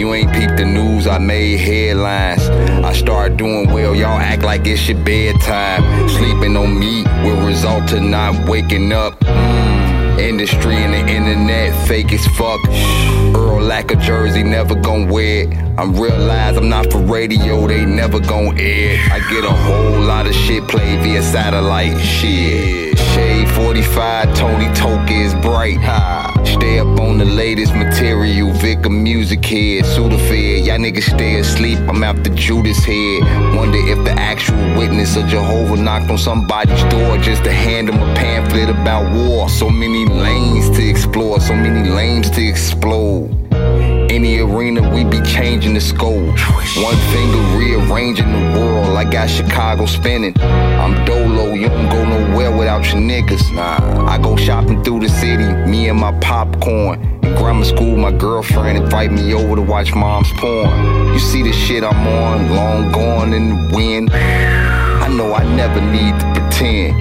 You ain't peeped the news, I made headlines. I start doing well, y'all act like it's your bedtime. Sleeping on me will result to not waking up. Mm. Industry and the internet fake as fuck. Earl lack a jersey, never gon' wear it. I'm realize I'm not for radio, they never gon' air. I get a whole lot of shit played via satellite. Shit. Shade 45, Tony Toka is bright. Ha. Stay up on the latest material, Vic a music head, Sudafed. Y'all niggas stay asleep, I'm after Judas head. Wonder if the actual witness of Jehovah knocked on somebody's door just to hand them a pamphlet about war. So many lanes to explore, so many lanes to explode. Any arena, we be changing the scope. One finger rearranging the world. I got Chicago spinning. I'm dolo, niggas. Nah, I go shopping through the city, me and my popcorn. In grammar school, my girlfriend invite me over to watch mom's porn. You see the shit I'm on, long gone in the wind. I know I never need to pretend.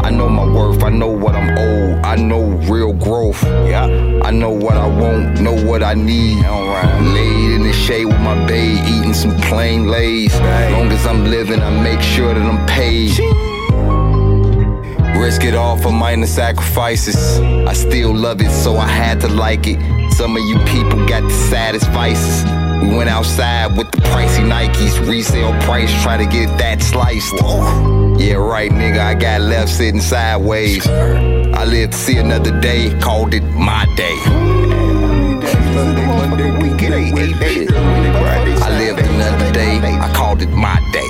I know my worth, I know what I'm owed, I know real growth. Yeah. I know what I want, know what I need. Alright. Laid in the shade with my babe, eating some plain Lay's. Long as I'm living, I make sure that I'm paid. Risk it all for minor sacrifices. I still love it, so I had to like it. Some of you people got the saddest vices. We went outside with the pricey Nikes, resale price, try to get that sliced. Yeah, right, nigga, I got left sitting sideways. I lived to see another day, called it my day. I lived another day, I called it my day.